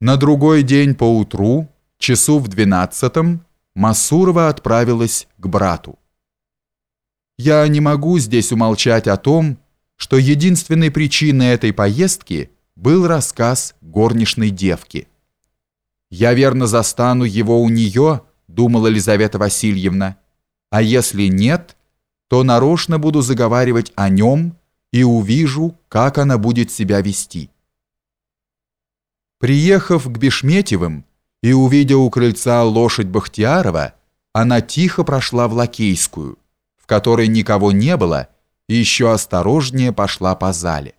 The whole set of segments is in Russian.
На другой день поутру, часу в двенадцатом, Масурова отправилась к брату. Я не могу здесь умолчать о том, что единственной причиной этой поездки был рассказ горничной девки. «Я верно застану его у нее», — думала Елизавета Васильевна, «а если нет, то нарочно буду заговаривать о нем и увижу, как она будет себя вести». Приехав к Бешметьевым и увидя у крыльца лошадь Бахтиярова, она тихо прошла в Лакейскую, в которой никого не было, и еще осторожнее пошла по зале.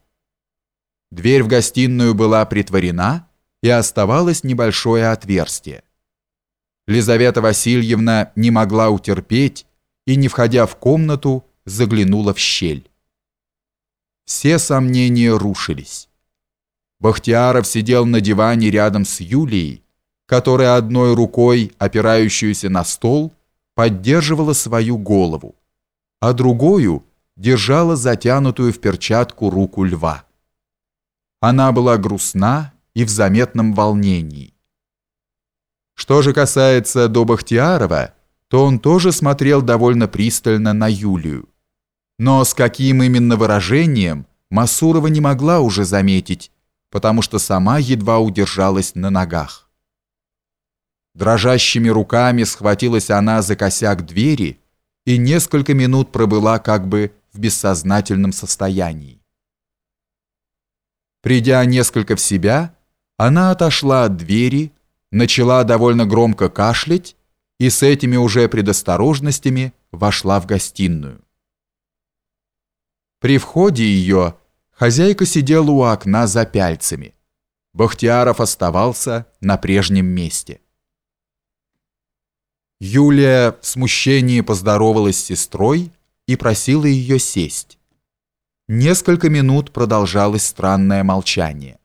Дверь в гостиную была притворена, и оставалось небольшое отверстие. Лизавета Васильевна не могла утерпеть и, не входя в комнату, заглянула в щель. Все сомнения рушились. Бахтияров сидел на диване рядом с Юлией, которая одной рукой, опирающуюся на стол, поддерживала свою голову, а другую держала затянутую в перчатку руку льва. Она была грустна и в заметном волнении. Что же касается до Бахтиярова, то он тоже смотрел довольно пристально на Юлию. Но с каким именно выражением Масурова не могла уже заметить, потому что сама едва удержалась на ногах. Дрожащими руками схватилась она за косяк двери и несколько минут пробыла как бы в бессознательном состоянии. Придя несколько в себя, она отошла от двери, начала довольно громко кашлять и с этими уже предосторожностями вошла в гостиную. При входе ее Хозяйка сидела у окна за пяльцами. Бахтияров оставался на прежнем месте. Юлия в смущении поздоровалась с сестрой и просила ее сесть. Несколько минут продолжалось странное молчание.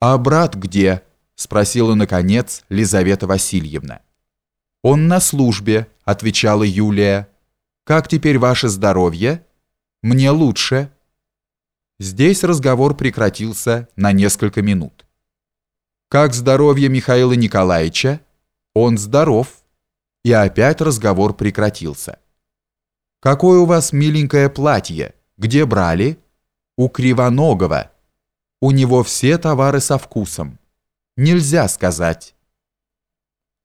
«А брат где?» – спросила, наконец, Лизавета Васильевна. «Он на службе», – отвечала Юлия. «Как теперь ваше здоровье?» «Мне лучше», Здесь разговор прекратился на несколько минут. «Как здоровье Михаила Николаевича?» «Он здоров». И опять разговор прекратился. «Какое у вас миленькое платье? Где брали?» «У Кривоногого. У него все товары со вкусом. Нельзя сказать».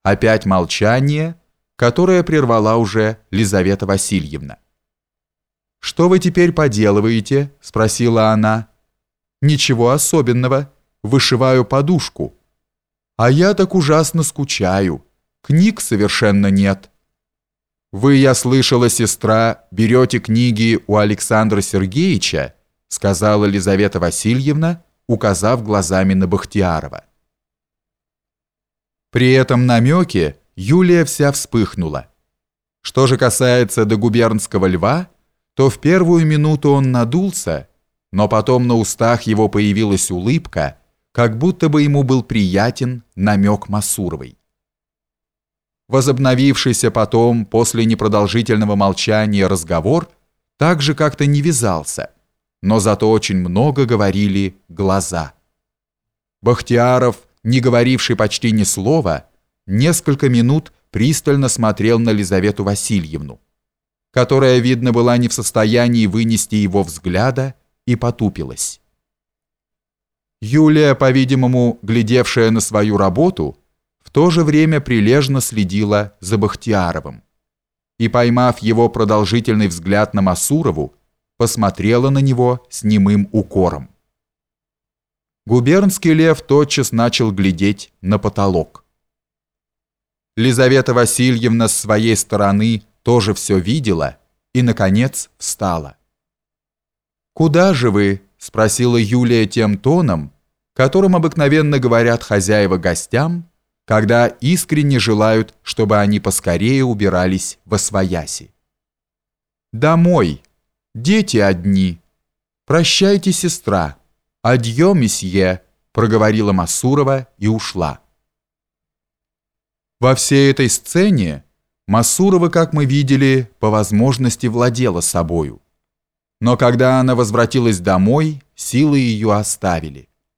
Опять молчание, которое прервала уже Лизавета Васильевна. «Что вы теперь поделываете?» – спросила она. «Ничего особенного. Вышиваю подушку». «А я так ужасно скучаю. Книг совершенно нет». «Вы, я слышала, сестра, берете книги у Александра Сергеевича?» – сказала Лизавета Васильевна, указав глазами на Бахтиярова. При этом намеке Юлия вся вспыхнула. Что же касается до губернского льва – то в первую минуту он надулся, но потом на устах его появилась улыбка, как будто бы ему был приятен намек Масуровой. Возобновившийся потом, после непродолжительного молчания, разговор также как-то не вязался, но зато очень много говорили глаза. Бахтияров, не говоривший почти ни слова, несколько минут пристально смотрел на Лизавету Васильевну которая, видно, была не в состоянии вынести его взгляда, и потупилась. Юлия, по-видимому, глядевшая на свою работу, в то же время прилежно следила за Бахтияровым и, поймав его продолжительный взгляд на Масурову, посмотрела на него с немым укором. Губернский лев тотчас начал глядеть на потолок. Лизавета Васильевна с своей стороны тоже все видела и, наконец, встала. «Куда же вы?» – спросила Юлия тем тоном, которым обыкновенно говорят хозяева гостям, когда искренне желают, чтобы они поскорее убирались во свояси. «Домой. Дети одни. Прощайте, сестра. Адьё, месье», – проговорила Масурова и ушла. Во всей этой сцене Масурова, как мы видели, по возможности владела собою. Но когда она возвратилась домой, силы ее оставили.